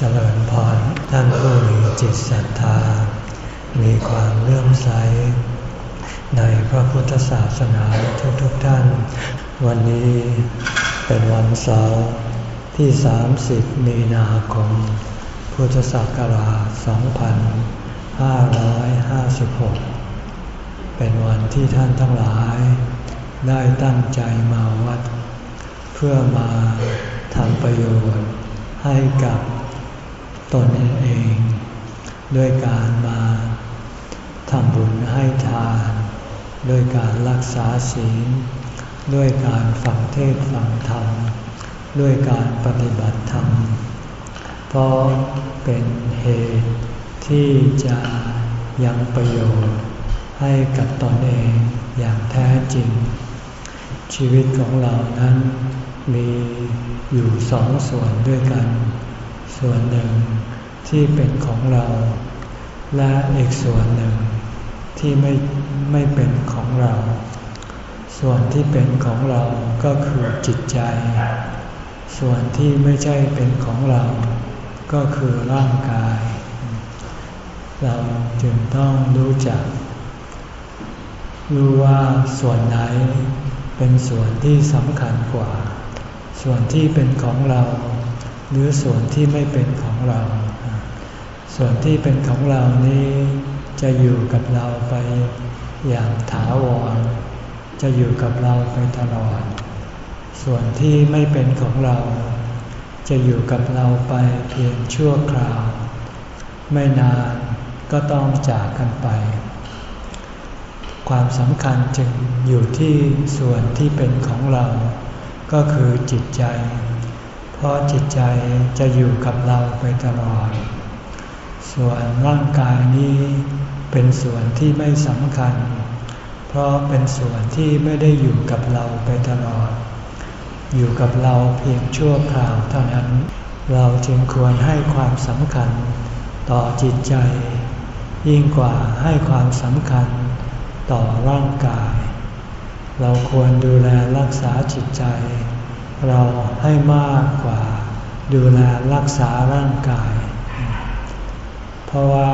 เจริญพรท่านผู้มีจิตศรัทธา มีความเลื่อมใส ในพระพุทธศาสนาทุกๆทท่าน วันนี้เป็นวันเสาร์ที่ 30 มีนาคม พุทธศักราช 2556 เป็นวันที่ท่านทั้งหลาย ได้ตั้งใจมาวัด เพื่อมาทำประโยชน์ให้กับ ตนเอง ด้วยการมาทำบุญให้ทาน ด้วยการรักษาศีล ด้วยการฟังเทศฟังธรรม ด้วยการปฏิบัติธรรม เพราะเป็นเหตุที่จะยังประโยชน์ให้กับตนเองอย่างแท้จริง ชีวิตของเรานั้นมีอยู่สองส่วนด้วยกัน ส่วนหนึ่งที่เป็นของเรา และอีกส่วนหนึ่งที่ไม่ไม่เป็นของเรา ส่วนที่เป็นของเราก็คือจิตใจ ส่วนที่ไม่ใช่เป็นของเรา ก็คือร่างกาย เราจึงต้องรู้จัก รู้ว่าส่วนไหนเป็นส่วนที่สำคัญกว่า ส่วนที่เป็นของเรา หรือส่วนที่ไม่เป็นของเรา ส่วนที่เป็นของเรานี้จะอยู่กับเราไปอย่างถาวร จะอยู่กับเราไปตลอด ส่วนที่ไม่เป็นของเรา จะอยู่กับเราไปเพียงชั่วคราว ไม่นานก็ต้องจากกันไป ความสำคัญจึงอยู่ที่ส่วนที่เป็นของเรา ก็คือจิตใจ เพราะจิตใจจะอยู่กับเราไปตลอด ส่วนร่างกายนี้เป็นส่วนที่ไม่สำคัญ เพราะเป็นส่วนที่ไม่ได้อยู่กับเราไปตลอด อยู่กับเราเพียงชั่วคราวเท่านั้น เราจึงควรให้ความสำคัญต่อจิตใจ ยิ่งกว่าให้ความสำคัญต่อร่างกาย เราควรดูแลรักษาจิตใจ เราให้มากกว่าดูแลรักษาร่างกาย เพราะว่า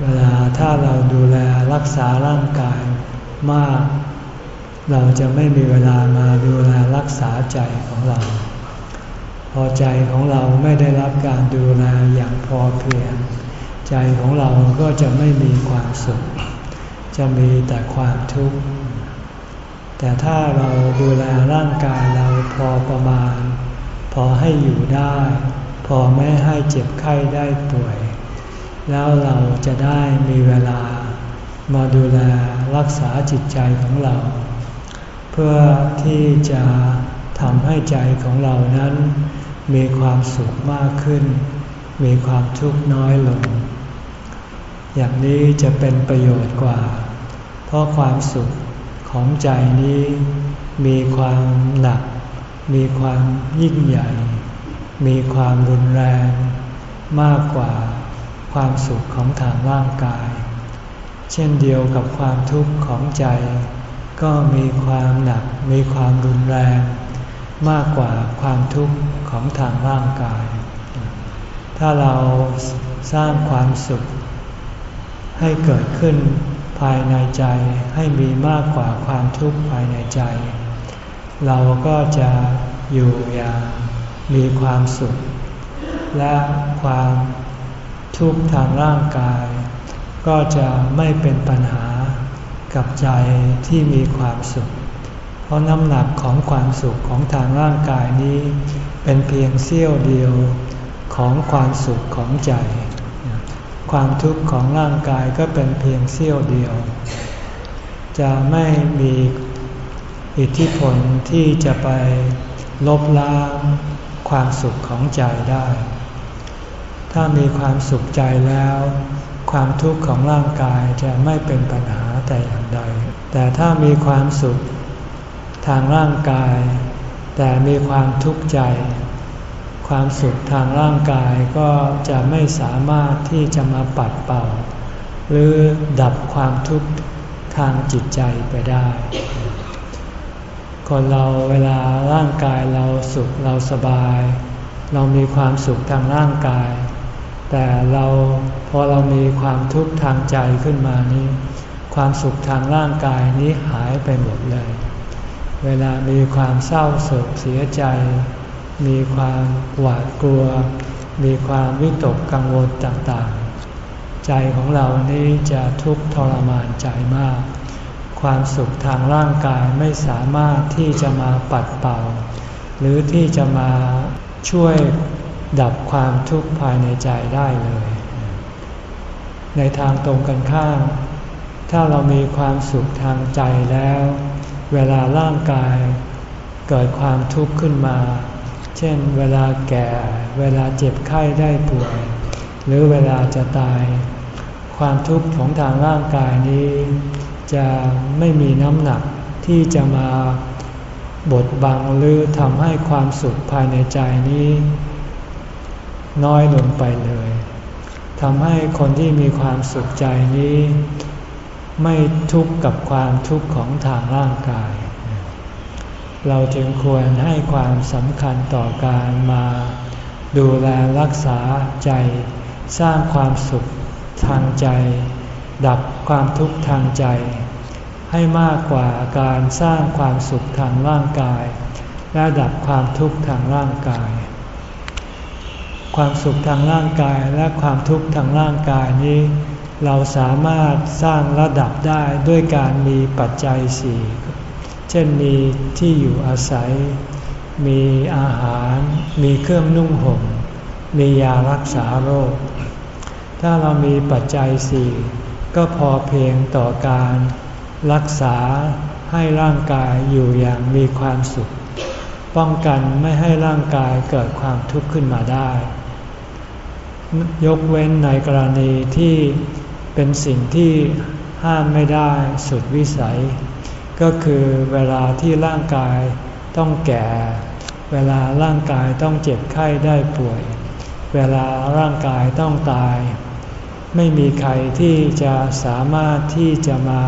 เวลาถ้าเราดูแลรักษาร่างกายมาก เราจะไม่มีเวลามาดูแลรักษาใจของเรา พอใจของเราไม่ได้รับการดูแลอย่างพอเพียง ใจของเราก็จะไม่มีความสุข จะมีแต่ความทุกข์ แต่ถ้าเราดูแลร่างกายเราพอประมาณ พอให้อยู่ได้ พอไม่ให้เจ็บไข้ได้ป่วย แล้วเราจะได้มีเวลามาดูแลรักษาจิตใจของเรา เพื่อที่จะทำให้ใจของเรานั้น มีความสุขมากขึ้น มีความทุกข์น้อยลง อย่างนี้จะเป็นประโยชน์กว่า เพราะความสุข ของใจนี้มีความหนัก มีความยิ่งใหญ่ มีความรุนแรงมากกว่าความสุขของทางร่างกาย เช่นเดียวกับความทุกข์ของใจ ก็มีความหนัก มีความรุนแรง มากกว่าความทุกข์ของทางร่างกาย ถ้าเราสร้างความสุขให้เกิดขึ้นายในใจให้มีมากกว่าความทุกข์ภายในใจ เราก็จะอยู่อย่างมีความสุข และความทุกข์ทางร่างกาย ก็จะไม่เป็นปัญหากับใจที่มีความสุข เพราะน้ำหนักของความสุขของทางร่างกายนี้ เป็นเพียงเสี้ยวเดียวของความสุขของใจ ความทุกข์ของร่างกายก็เป็นเพียงเสี้ยวเดียว จะไม่มีอิทธิพลที่จะไปลบล้างความสุขของใจได้ ถ้ามีความสุขใจแล้ว ความทุกข์ของร่างกายจะไม่เป็นปัญหาแต่อย่างใด แต่ถ้ามีความสุขทางร่างกาย แต่มีความทุกข์ใจ ความสุขทางร่างกายก็จะไม่สามารถที่จะมาปัดเป่า หรือดับความทุกข์ทางจิตใจไปได้ คนเราเวลาร่างกายเราสุขเราสบาย เรามีความสุขทางร่างกาย แต่เราพอเรามีความทุกข์ทางใจขึ้นมานี้ ความสุขทางร่างกายนี้หายไปหมดเลย เวลามีความเศร้าโศกเสียใจ มีความหวาดกลัว มีความวิตกกังวลต่างๆ ใจของเรานี้จะทุกข์ทรมานใจมาก ความสุขทางร่างกายไม่สามารถที่จะมาปัดเป่า หรือที่จะมาช่วยดับความทุกข์ภายในใจได้เลย ในทางตรงกันข้าม ถ้าเรามีความสุขทางใจแล้ว เวลาร่างกายเกิดความทุกข์ขึ้นมา เช่นเวลาแก่ เวลาเจ็บไข้ได้ป่วย หรือเวลาจะตาย ความทุกข์ของทางร่างกายนี้ จะไม่มีน้ำหนักที่จะมาบดบังหรือทำให้ความสุขภายในใจนี้ น้อยลงไปเลยทำให้คนที่มีความสุขใจนี้ ไม่ทุกข์กับความทุกข์ของทางร่างกาย เราจึงควรให้ความสำคัญต่อการมาดูแลรักษาใจ สร้างความสุขทางใจ ดับความทุกข์ทางใจ ให้มากกว่าการสร้างความสุขทางร่างกาย และดับความทุกข์ทางร่างกาย ความสุขทางร่างกายและความทุกข์ทางร่างกายนี้ เราสามารถสร้างระดับได้ด้วยการมีปัจจัยสี่ ช่นมีที่อยู่อาศัย มีอาหาร มีเครื่องนุ่งห่ม มียารักษาโรค ถ้าเรามีปัจจัยสี่ก็พอเพียงต่อการรักษาให้ร่างกายอยู่อย่างมีความสุข ป้องกันไม่ให้ร่างกายเกิดความทุกข์ขึ้นมาได้ ยกเว้นในกรณีที่เป็นสิ่งที่ห้ามไม่ได้สุดวิสัย ก็คือเวลาที่ร่างกายต้องแก่ เวลาร่างกายต้องเจ็บไข้ได้ป่วย เวลาร่างกายต้องตาย ไม่มีใครที่จะสามารถที่จะมา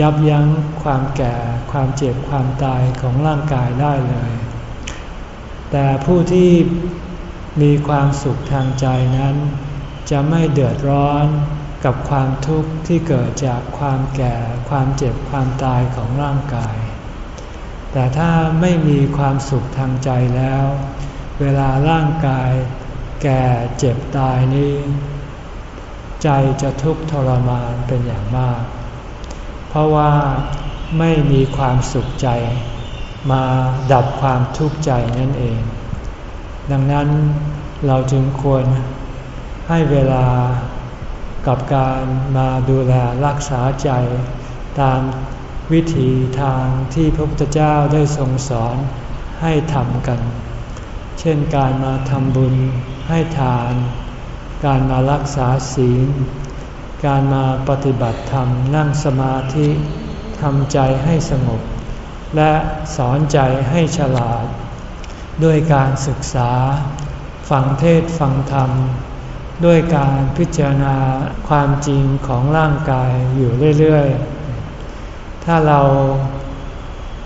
ยับยั้งความแก่ความเจ็บความตายของร่างกายได้เลย แต่ผู้ที่มีความสุขทางใจนั้น จะไม่เดือดร้อน กับความทุกข์ที่เกิดจากความแก่ความเจ็บความตายของร่างกาย แต่ถ้าไม่มีความสุขทางใจแล้ว เวลาร่างกาย แก่เจ็บตายนี้ ใจจะทุกข์ทรมานเป็นอย่างมาก เพราะว่าไม่มีความสุขใจ มาดับความทุกข์ใจนั่นเอง ดังนั้นเราจึงควรให้เวลา กับการมาดูแลรักษาใจ ตามวิธีทางที่พระพุทธเจ้าได้ทรงสอนให้ทำกัน เช่นการมาทำบุญให้ทาน การมารักษาศีล การมาปฏิบัติธรรมนั่งสมาธิทำใจให้สงบ และสอนใจให้ฉลาด ด้วยการศึกษา ฟังเทศฟังธรรม ด้วยการพิจารณาความจริงของร่างกายอยู่เรื่อยๆ ถ้าเรา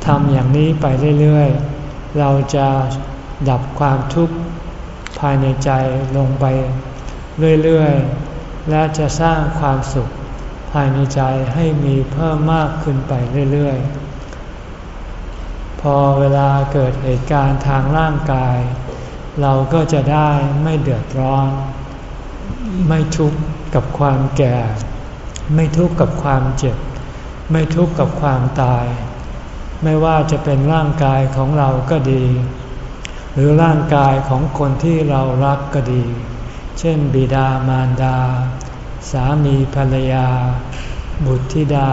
ทำอย่างนี้ไปเรื่อยๆ เราจะดับความทุกข์ภายในใจลงไปเรื่อยๆ และจะสร้างความสุขภายในใจให้มีเพิ่มมากขึ้นไปเรื่อยๆ พอเวลาเกิดเหตุการณ์ทางร่างกาย เราก็จะได้ไม่เดือดร้อน ไม่ทุกข์กับความแก่ ไม่ทุกข์กับความเจ็บ ไม่ทุกข์กับความตาย ไม่ว่าจะเป็นร่างกายของเราก็ดี หรือร่างกายของคนที่เรารักก็ดี เช่น บิดามารดา สามีภรรยา บุตรธิดา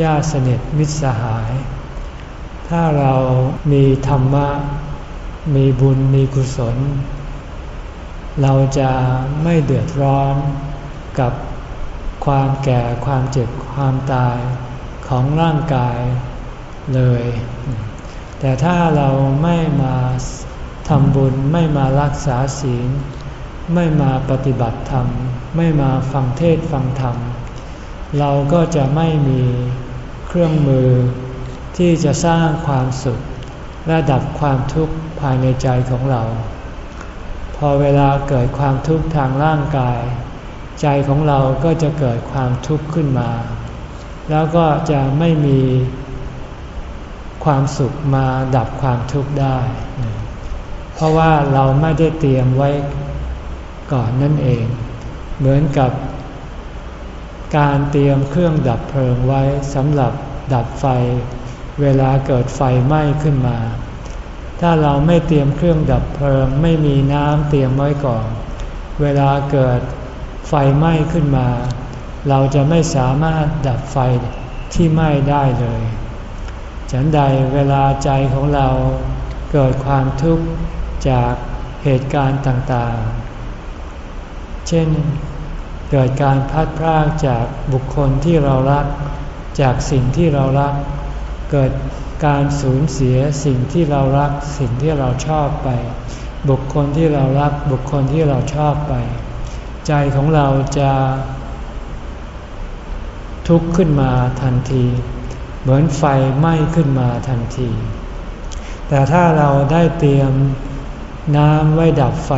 ญาติสนิทมิตรสหาย ถ้าเรามีธรรมะ มีบุญมีกุศล เราจะไม่เดือดร้อนกับความแก่ความเจ็บความตายของร่างกายเลย แต่ถ้าเราไม่มาทำบุญไม่มารักษาศีล ไม่มาปฏิบัติธรรม ไม่มาฟังเทศฟังธรรม เราก็จะไม่มีเครื่องมือที่จะสร้างความสุขและดับความทุกข์ภายในใจของเรา พอเวลาเกิดความทุกข์ทางร่างกาย ใจของเราก็จะเกิดความทุกข์ขึ้นมา แล้วก็จะไม่มีความสุขมาดับความทุกข์ได้ เพราะว่าเราไม่ได้เตรียมไว้ก่อนนั่นเอง เหมือนกับการเตรียมเครื่องดับเพลิงไว้สำหรับดับไฟ เวลาเกิดไฟไหม้ขึ้นมา ถ้าเราไม่เตรียมเครื่องดับเพลิง ไม่มีน้ำเตรียมไว้ก่อน เวลาเกิดไฟไหม้ขึ้นมา เราจะไม่สามารถดับไฟที่ไหม้ได้เลย ฉันใดเวลาใจของเราเกิดความทุกข์จากเหตุการณ์ต่างๆ เช่น เกิดการพัดพรากจากบุคคลที่เรารัก จากสิ่งที่เรารัก เกิด การสูญเสียสิ่งที่เรารักสิ่งที่เราชอบไป บุคคลที่เรารักบุคคลที่เราชอบไป ใจของเราจะทุกข์ขึ้นมาทันที เหมือนไฟไหม้ขึ้นมาทันที แต่ถ้าเราได้เตรียมน้ำไว้ดับไฟ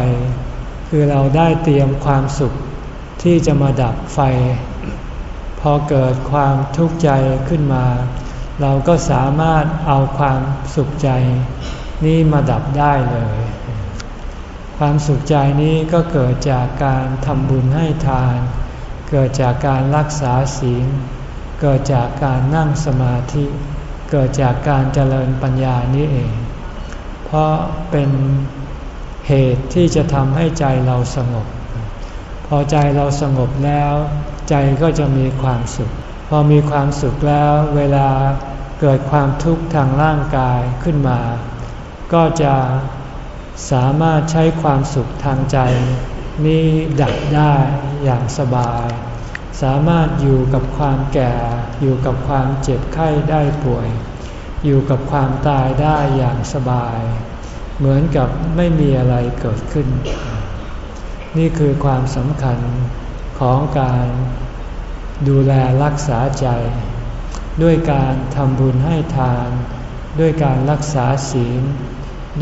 คือเราได้เตรียมความสุขที่จะมาดับไฟ พอเกิดความทุกข์ใจขึ้นมา เราก็สามารถเอาความสุขใจนี้มาดับได้เลย ความสุขใจนี้ก็เกิดจากการทำบุญให้ทาน เกิดจากการรักษาศีล เกิดจากการนั่งสมาธิ เกิดจากการเจริญปัญญานี้เอง เพราะเป็นเหตุที่จะทำให้ใจเราสงบ พอใจเราสงบแล้ว ใจก็จะมีความสุข พอมีความสุขแล้วเวลา เกิดความทุกข์ทางร่างกายขึ้นมา ก็จะสามารถใช้ความสุขทางใจ นี้ดับได้อย่างสบาย สามารถอยู่กับความแก่ อยู่กับความเจ็บไข้ได้ป่วย อยู่กับความตายได้อย่างสบาย เหมือนกับไม่มีอะไรเกิดขึ้น นี่คือความสำคัญของการดูแลรักษาใจ ด้วยการทำบุญให้ทาน ด้วยการรักษาศีล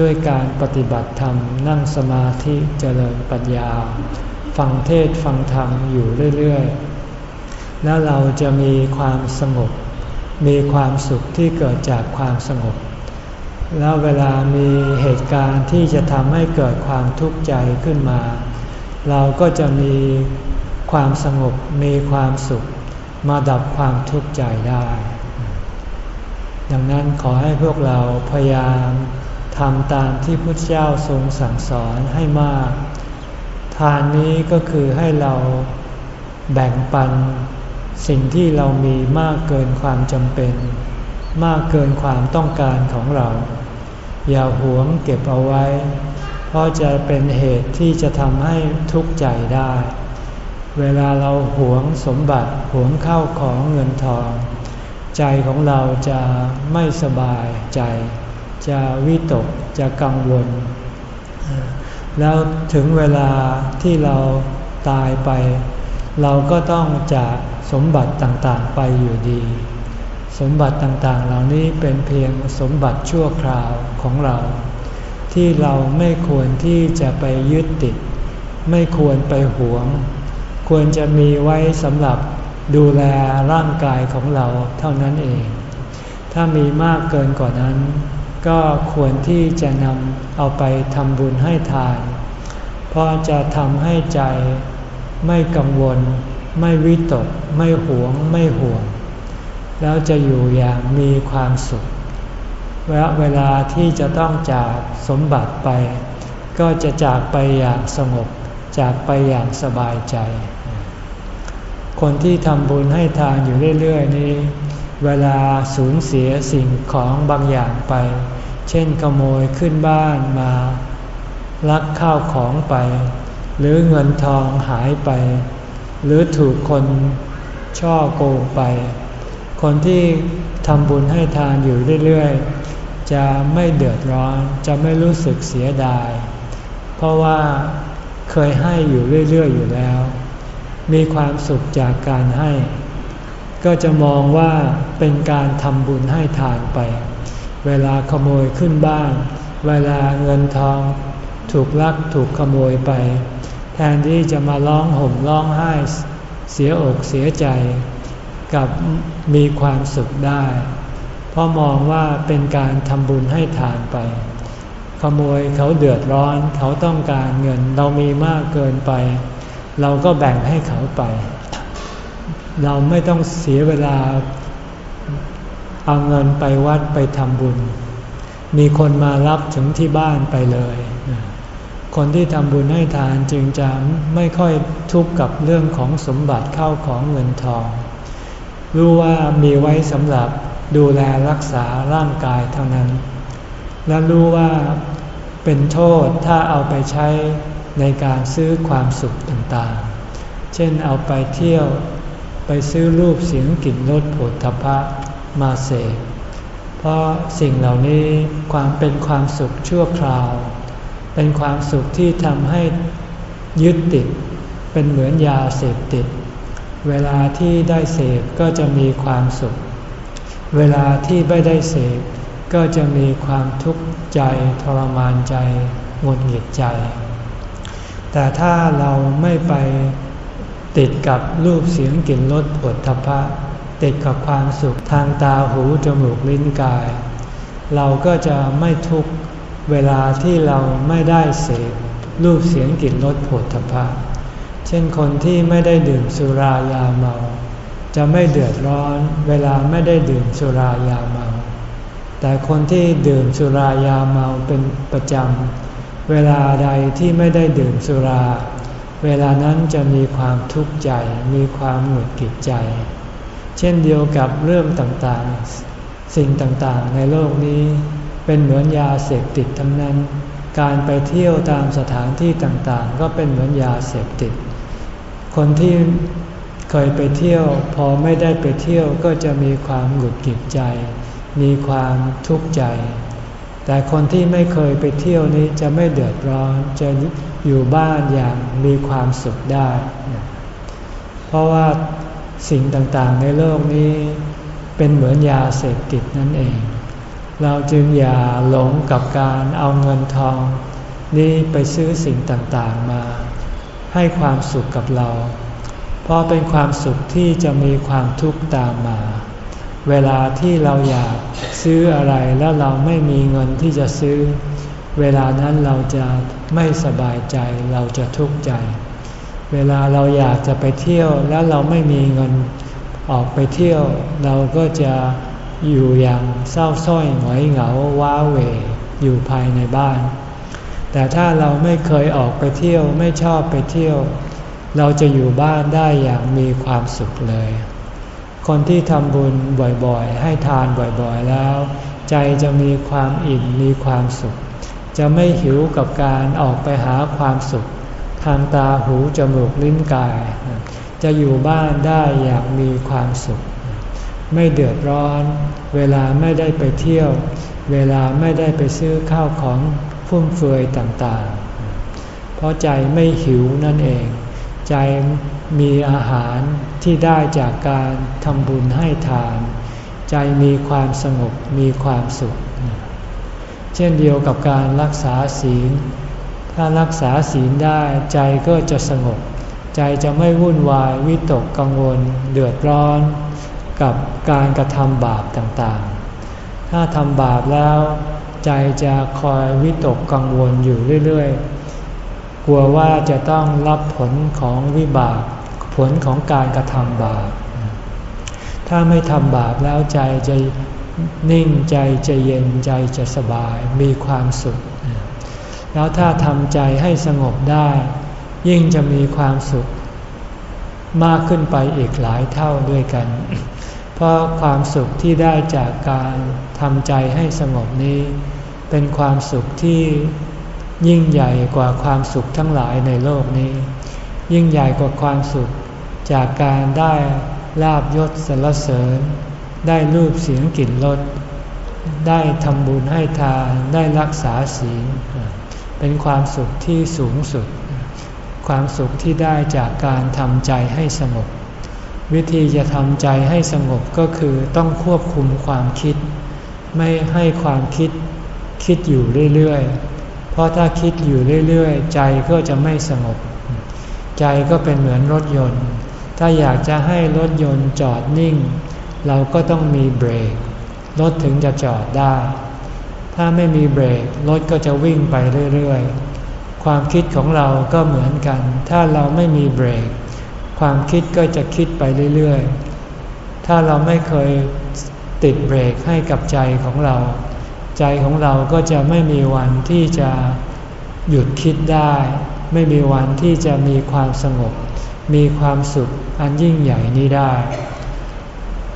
ด้วยการปฏิบัติธรรมนั่งสมาธิเจริญปัญญา ฟังเทศฟังธรรมอยู่เรื่อยๆ แล้วเราจะมีความสงบ มีความสุขที่เกิดจากความสงบ แล้วเวลามีเหตุการณ์ที่จะทำให้เกิดความทุกข์ใจขึ้นมา เราก็จะมีความสงบมีความสุข มาดับความทุกข์ใจได้ ดังนั้นขอให้พวกเราพยายามทำตามที่พุทธเจ้าทรงสั่งสอนให้มาก ทานนี้ก็คือให้เราแบ่งปันสิ่งที่เรามีมากเกินความจำเป็น มากเกินความต้องการของเรา อย่าหวงเก็บเอาไว้ เพราะจะเป็นเหตุที่จะทำให้ทุกข์ใจได้ เวลาเราหวงสมบัติหวงเข้าของเงินทอง ใจของเราจะไม่สบายใจ จะวิตกจะกังวล แล้วถึงเวลาที่เราตายไป เราก็ต้องจากสมบัติต่างๆไปอยู่ดี สมบัติต่างๆ เหล่านี้เป็นเพียงสมบัติชั่วคราวของเรา ที่เราไม่ควรที่จะไปยึดติด ไม่ควรไปหวง ควรจะมีไว้สำหรับดูแลร่างกายของเราเท่านั้นเอง ถ้ามีมากเกินกว่านั้น ก็ควรที่จะนำเอาไปทำบุญให้ทาน เพราะจะทำให้ใจไม่กังวล ไม่วิตก ไม่หวง ไม่ห่วง แล้วจะอยู่อย่างมีความสุขและเวลาที่จะต้องจากสมบัติไป ก็จะจากไปอย่างสงบ จากไปอย่างสบายใจ คนที่ทำบุญให้ทานอยู่เรื่อยๆนี้ เวลาสูญเสียสิ่งของบางอย่างไป เช่นขโมยขึ้นบ้านมา ลักข้าวของไป หรือเงินทองหายไป หรือถูกคนช่อโกงไป คนที่ทำบุญให้ทานอยู่เรื่อยๆ จะไม่เดือดร้อน จะไม่รู้สึกเสียดาย เพราะว่าเคยให้อยู่เรื่อยๆ อยู่แล้ว มีความสุขจากการให้ ก็จะมองว่าเป็นการทำบุญให้ทานไป เวลาขโมยขึ้นบ้าน เวลาเงินทองถูกลักถูกขโมยไป แทนที่จะมาร้องห่มร้องไห้เสียอกเสียใจ กับมีความสุขได้ เพราะมองว่าเป็นการทำบุญให้ทานไป ขโมยเขาเดือดร้อนเขาต้องการเงินเรามีมากเกินไป เราก็แบ่งให้เขาไป เราไม่ต้องเสียเวลาเอาเงินไปวัดไปทำบุญ มีคนมารับถึงที่บ้านไปเลย คนที่ทำบุญให้ทานจึงจะไม่ค่อยทุกข์กับเรื่องของสมบัติเข้าของเงินทอง รู้ว่ามีไว้สำหรับดูแลรักษาร่างกายเท่านั้น และรู้ว่าเป็นโทษถ้าเอาไปใช้ ในการซื้อความสุขต่างๆ เช่นเอาไปเที่ยวไปซื้อรูปเสียงกลิ่นรสผลทพะมาเสกเพราะสิ่งเหล่านี้ความเป็นความสุขชั่วคราว เป็นความสุขที่ทำให้ยึดติด เป็นเหมือนยาเสพติด เวลาที่ได้เสพก็จะมีความสุข เวลาที่ไม่ได้เสพก็จะมีความทุกข์ใจทรมานใจหงุดหงิดใจ แต่ถ้าเราไม่ไปติดกับรูปเสียงกลิ่นรสผลทพะ ติดกับความสุขทางตาหูจมูกลิ้นกาย เราก็จะไม่ทุกเวลาที่เราไม่ได้เสพรูปเสียงกลิ่นรสผลทพะ เช่นคนที่ไม่ได้ดื่มสุรายาเมา จะไม่เดือดร้อนเวลาไม่ได้ดื่มสุรายาเมา แต่คนที่ดื่มสุรายาเมาเป็นประจำ เวลาใดที่ไม่ได้ดื่มสุรา เวลานั้นจะมีความทุกข์ใจมีความหงุดหงิดใจ เช่นเดียวกับเรื่องต่างๆ สิ่งต่างๆ ในโลกนี้ เป็นเหมือนยาเสพติดทั้งนั้น การไปเที่ยวตามสถานที่ต่างๆ ก็เป็นเหมือนยาเสพติด คนที่เคยไปเที่ยวพอไม่ได้ไปเที่ยวก็จะมีความหงุดหงิดใจ มีความทุกข์ใจ แต่คนที่ไม่เคยไปเที่ยวนี้จะไม่เดือดร้อนจะอยู่บ้านอย่างมีความสุขได้ เพราะว่าสิ่งต่างๆในโลกนี้เป็นเหมือนยาเสพติดนั่นเอง เราจึงอย่าหลงกับการเอาเงินทอง นี้ไปซื้อสิ่งต่างๆมา ให้ความสุขกับเรา เพราะเป็นความสุขที่จะมีความทุกข์ตามมา เวลาที่เราอยากซื้ออะไรแล้วเราไม่มีเงินที่จะซื้อ เวลานั้นเราจะไม่สบายใจเราจะทุกข์ใจ เวลาเราอยากจะไปเที่ยวแล้วเราไม่มีเงินออกไปเที่ยว เราก็จะอยู่อย่างเศร้าส้อยหงอยเหงาว้าเหวอยู่ภายในบ้าน แต่ถ้าเราไม่เคยออกไปเที่ยวไม่ชอบไปเที่ยว เราจะอยู่บ้านได้อย่างมีความสุขเลย คนที่ทำบุญบ่อยๆ ให้ทานบ่อยๆแล้ว ใจจะมีความอิ่มมีความสุข จะไม่หิวกับการออกไปหาความสุข ทางตาหูจมูกลิ้นกาย จะอยู่บ้านได้อย่างมีความสุข ไม่เดือดร้อน เวลาไม่ได้ไปเที่ยว เวลาไม่ได้ไปซื้อข้าวของฟุ่มเฟือยต่างๆ เพราะใจไม่หิวนั่นเอง ใจมีอาหารที่ได้จากการทำบุญให้ทาน ใจมีความสงบมีความสุข เช่นเดียวกับการรักษาศีล ถ้ารักษาศีลได้ใจก็จะสงบ ใจจะไม่วุ่นวายวิตกกังวล เดือดร้อน กับการกระทำบาปต่างๆ ถ้าทำบาปแล้ว ใจจะคอยวิตกกังวลอยู่เรื่อยๆ ลัวว่าจะต้องรับผลของวิบาก ผลของการกระทำบาป ถ้าไม่ทำบาปแล้วใจจะนิ่งใจจะเย็นใจจะสบายมีความสุข แล้วถ้าทำใจให้สงบได้ ยิ่งจะมีความสุข มากขึ้นไปอีกหลายเท่าด้วยกัน เพราะความสุขที่ได้จากการทำใจให้สงบนี้ เป็นความสุขที่ ยิ่งใหญ่กว่าความสุขทั้งหลายในโลกนี้ ยิ่งใหญ่กว่าความสุข จากการได้ลาบยศสรรเสริญ ได้รูปเสียงกลิ่นรสได้ทำบุญให้ทานได้รักษาศีล เป็นความสุขที่สูงสุด ความสุขที่ได้จากการทำใจให้สงบ วิธีจะทำใจให้สงบก็คือต้องควบคุมความคิด ไม่ให้ความคิดคิดอยู่เรื่อยๆ ราะถ้าคิดอยู่เรื่อยๆ ใจก็จะไม่สงบ ใจก็เป็นเหมือนรถยนต์ ถ้าอยากจะให้รถยนต์จอดนิ่ง เราก็ต้องมีเบรก รถถึงจะจอดได้ ถ้าไม่มีเบรก รถก็จะวิ่งไปเรื่อยๆ ความคิดของเราก็เหมือนกัน ถ้าเราไม่มีเบรก ความคิดก็จะคิดไปเรื่อยๆ ถ้าเราไม่เคยติดเบรกให้กับใจของเรา ใจของเราก็จะไม่มีวันที่จะหยุดคิดได้ ไม่มีวันที่จะมีความสงบ มีความสุขอันยิ่งใหญ่นี้ได้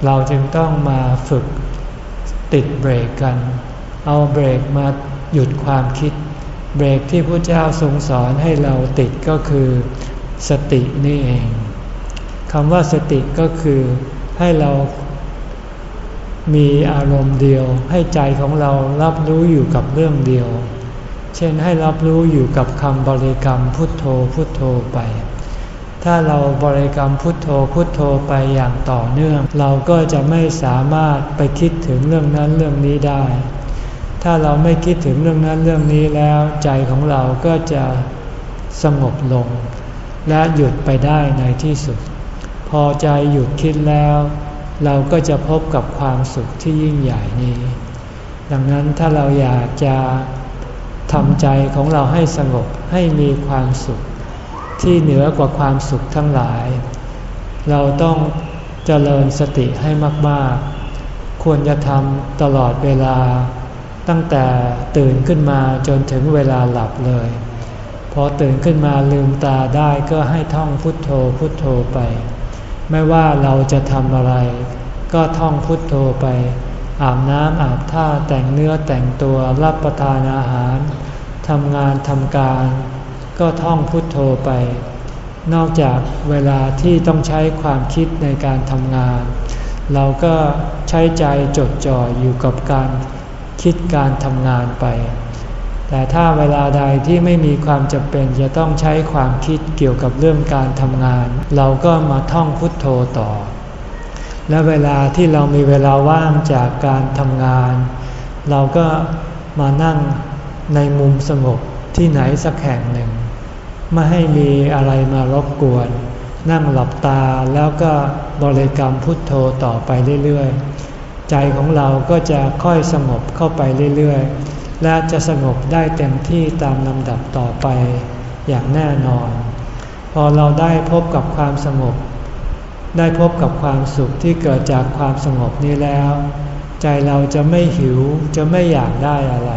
เราจึงต้องมาฝึกติดเบรกกัน เอาเบรกมาหยุดความคิด เบรกที่พระเจ้าทรงสอนให้เราติดก็คือ สตินี่เองคำว่าสติก็คือให้เรา มีอารมณ์เดียว ให้ใจของเรารับรู้อยู่กับเรื่องเดียว เช่นให้รับรู้อยู่กับคำบริกรรมพุทโธพุทโธไป ถ้าเราบริกรรมพุทโธพุทโธไปอย่างต่อเนื่อง เราก็จะไม่สามารถไปคิดถึงเรื่องนั้นเรื่องนี้ได้ ถ้าเราไม่คิดถึงเรื่องนั้นเรื่องนี้แล้ว ใจของเราก็จะสงบลง และหยุดไปได้ในที่สุด พอใจหยุดคิดแล้ว เราก็จะพบกับความสุขที่ยิ่งใหญ่นี้ ดังนั้นถ้าเราอยากจะทำใจของเราให้สงบให้มีความสุข ที่เหนือกว่าความสุขทั้งหลาย เราต้องเจริญสติให้มากๆ ควรจะทำตลอดเวลา ตั้งแต่ตื่นขึ้นมาจนถึงเวลาหลับเลย พอตื่นขึ้นมาลืมตาได้ก็ให้ท่องพุทโธพุทโธไป ไม่ว่าเราจะทำอะไร ก็ท่องพุทโธไป อาบน้ำอาบท่าแต่งเนื้อแต่งตัวรับประทานอาหารทำงานทำการ ก็ท่องพุทโธไป นอกจากเวลาที่ต้องใช้ความคิดในการทำงาน เราก็ใช้ใจจดจ่ออยู่กับการคิดการทำงานไป แต่ถ้าเวลาใดที่ไม่มีความจำเป็นจะต้องใช้ความคิดเกี่ยวกับเรื่องการทำงาน เราก็มาท่องพุทโธต่อ และเวลาที่เรามีเวลาว่างจากการทำงาน เราก็มานั่งในมุมสงบที่ไหนสักแห่งหนึ่ง ไม่ให้มีอะไรมารบกวน นั่งหลับตาแล้วก็บริกรรมพุทโธต่อไปเรื่อยๆ ใจของเราก็จะค่อยสงบเข้าไปเรื่อยๆ และจะสงบได้เต็มที่ตามลำดับต่อไปอย่างแน่นอน พอเราได้พบกับความสงบ ได้พบกับความสุขที่เกิดจากความสงบนี้แล้ว ใจเราจะไม่หิวจะไม่อยากได้อะไร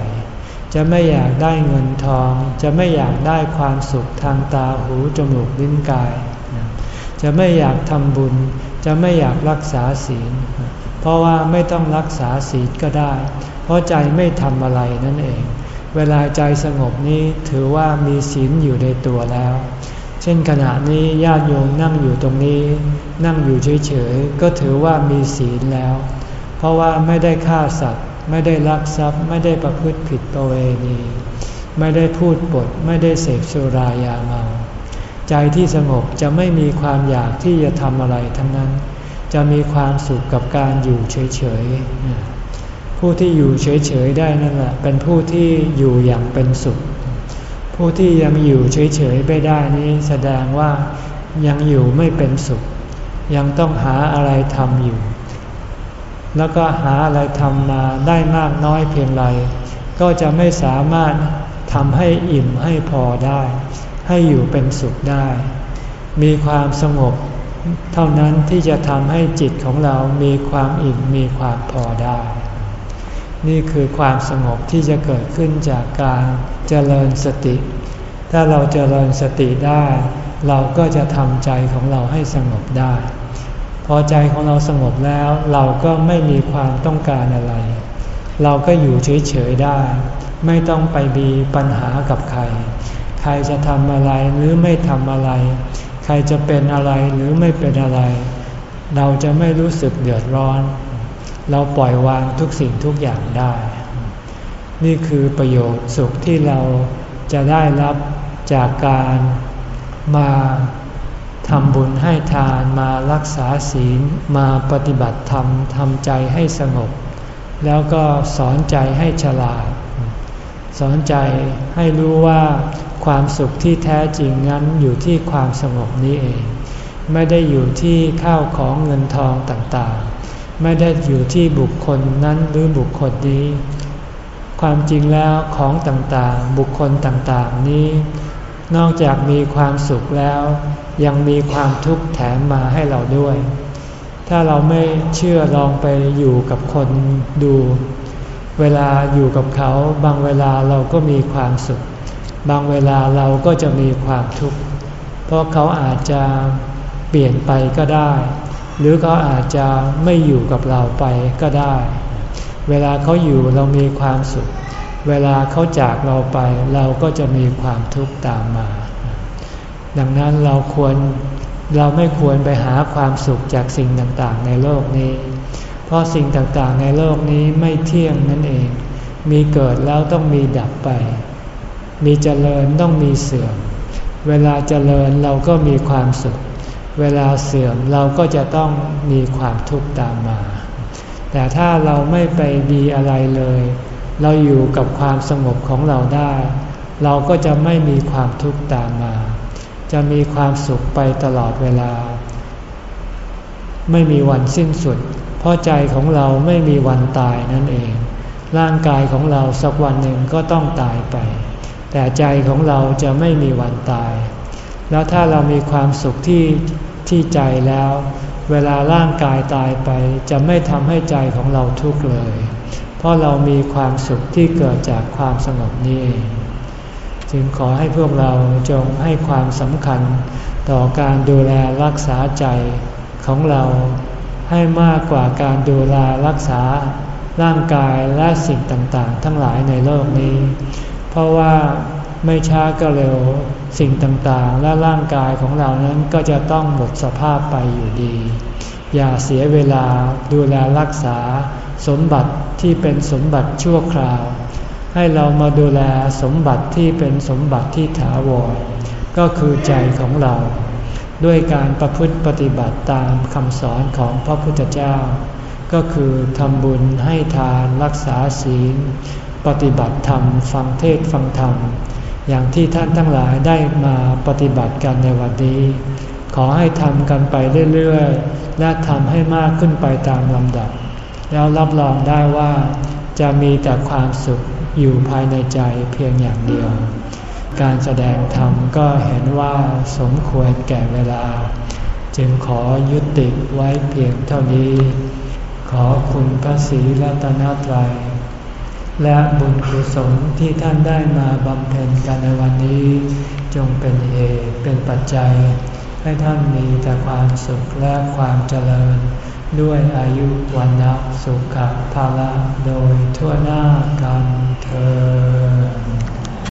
จะไม่อยากได้เงินทอง จะไม่อยากได้ความสุขทางตาหูจมูกลิ้นกาย จะไม่อยากทำบุญ จะไม่อยากรักษาศีล เพราะว่าไม่ต้องรักษาศีลก็ได้ เพราะใจไม่ทำอะไรนั่นเอง เวลาใจสงบนี้ถือว่ามีศีลอยู่ในตัวแล้ว เช่นขณะนี้ญาติโยมนั่งอยู่ตรงนี้ นั่งอยู่เฉยๆ ก็ถือว่ามีศีลแล้ว เพราะว่าไม่ได้ฆ่าสัตว์ ไม่ได้ลักทรัพย์ ไม่ได้ประพฤติผิดประเวณี ไม่ได้พูดปด ไม่ได้เสพสุรายาเมาใจที่สงบจะไม่มีความอยากที่จะทำอะไรทั้งนั้น จะมีความสุขกับการอยู่เฉยๆ ผู้ที่อยู่เฉยๆได้นั่นแหละเป็นผู้ที่อยู่อย่างเป็นสุข ผู้ที่ยังอยู่เฉยๆไม่ได้นี้แสดงว่ายังอยู่ไม่เป็นสุข ยังต้องหาอะไรทำอยู่ แล้วก็หาอะไรทำมาได้มากน้อยเพียงไรก็จะไม่สามารถทำให้อิ่มให้พอได้ ให้อยู่เป็นสุขได้ มีความสงบ เท่านั้นที่จะทำให้จิตของเรามีความอิ่มมีความพอได้ นี่คือความสงบที่จะเกิดขึ้นจากการเจริญสติ ถ้าเราเจริญสติได้ เราก็จะทำใจของเราให้สงบได้ พอใจของเราสงบแล้วเราก็ไม่มีความต้องการอะไร เราก็อยู่เฉยๆได้ ไม่ต้องไปมีปัญหากับใคร ใครจะทำอะไรหรือไม่ทำอะไร ใครจะเป็นอะไรหรือไม่เป็นอะไร เราจะไม่รู้สึกเดือดร้อน เราปล่อยวางทุกสิ่งทุกอย่างได้ นี่คือประโยชน์สุขที่เราจะได้รับจากการมาทำบุญให้ทานมารักษาศีลมาปฏิบัติธรรมทำใจให้สงบ แล้วก็สอนใจให้ฉลาด สอนใจให้รู้ว่าความสุขที่แท้จริงนั้นอยู่ที่ความสงบนี้เอง ไม่ได้อยู่ที่ข้าวของเงินทองต่างๆ ไม่ได้อยู่ที่บุคคลนั้นหรือบุคคลนี้ ความจริงแล้วของต่างๆ บุคคลต่างๆนี้ นอกจากมีความสุขแล้ว ยังมีความทุกข์แถมมาให้เราด้วย ถ้าเราไม่เชื่อลองไปอยู่กับคนดู เวลาอยู่กับเขา บางเวลาเราก็มีความสุข บางเวลาเราก็จะมีความทุกข์เพราะเขาอาจจะเปลี่ยนไปก็ได้ หรือเขาอาจจะไม่อยู่กับเราไปก็ได้ เวลาเขาอยู่เรามีความสุข เวลาเขาจากเราไปเราก็จะมีความทุกข์ตามมา ดังนั้นเราควรเราไม่ควรไปหาความสุขจากสิ่งต่างๆ ในโลกนี้ เพราะสิ่งต่างๆ ในโลกนี้ไม่เที่ยงนั่นเอง มีเกิดแล้วต้องมีดับไป มีเจริญต้องมีเสื่อม เวลาเจริญเราก็มีความสุข เวลาเสื่อมเราก็จะต้องมีความทุกข์ตามมา แต่ถ้าเราไม่ไปมีอะไรเลย เราอยู่กับความสงบของเราได้ เราก็จะไม่มีความทุกข์ตามมา จะมีความสุขไปตลอดเวลา ไม่มีวันสิ้นสุด เพราะใจของเราไม่มีวันตายนั่นเอง ร่างกายของเราสักวันหนึ่งก็ต้องตายไป แต่ใจของเราจะไม่มีวันตาย แล้วถ้าเรามีความสุขที่ ที่ใจแล้ว เวลาร่างกายตายไปจะไม่ทำให้ใจของเราทุกข์เลย เพราะเรามีความสุขที่เกิดจากความสงบนี้ จึงขอให้พวกเราจงให้ความสำคัญต่อการดูแลรักษาใจของเราให้มากกว่าการดูแลรักษาร่างกายและสิ่งต่างๆ ทั้งหลายในโลกนี้ เพราะว่า ไม่ช้าก็เร็วสิ่งต่างๆ และร่างกายของเรานั้นก็จะต้องหมดสภาพไปอยู่ดี อย่าเสียเวลาดูแลรักษา สมบัติที่เป็นสมบัติชั่วคราว ให้เรามาดูแลสมบัติที่เป็นสมบัติที่ถาวรก็คือใจของเรา ด้วยการประพฤติปฏิบัติตามคำสอนของพระพุทธเจ้า ก็คือทำบุญให้ทานรักษาศีล ปฏิบัติธรรม ฟังเทศฟังธรรม อย่างที่ท่านทั้งหลายได้มาปฏิบัติกันในวันนี้ ขอให้ทำกันไปเรื่อยๆ และทำให้มากขึ้นไปตามลำดับ แล้วรับรองได้ว่า จะมีแต่ความสุขอยู่ภายในใจเพียงอย่างเดียว การแสดงธรรมก็เห็นว่าสมควรแก่เวลา จึงขอยุติไว้เพียงเท่านี้ ขอคุณพระศรีรัตนตรัย และบุญกุศลที่ท่านได้มาบำเพ็ญกันในวันนี้ จงเป็นเหตุเป็นปัจจัย ให้ท่านมีแต่ความสุขและความเจริญ ด้วยอายุวันนะสุขภาละโดยทั่วหน้ากันเธอ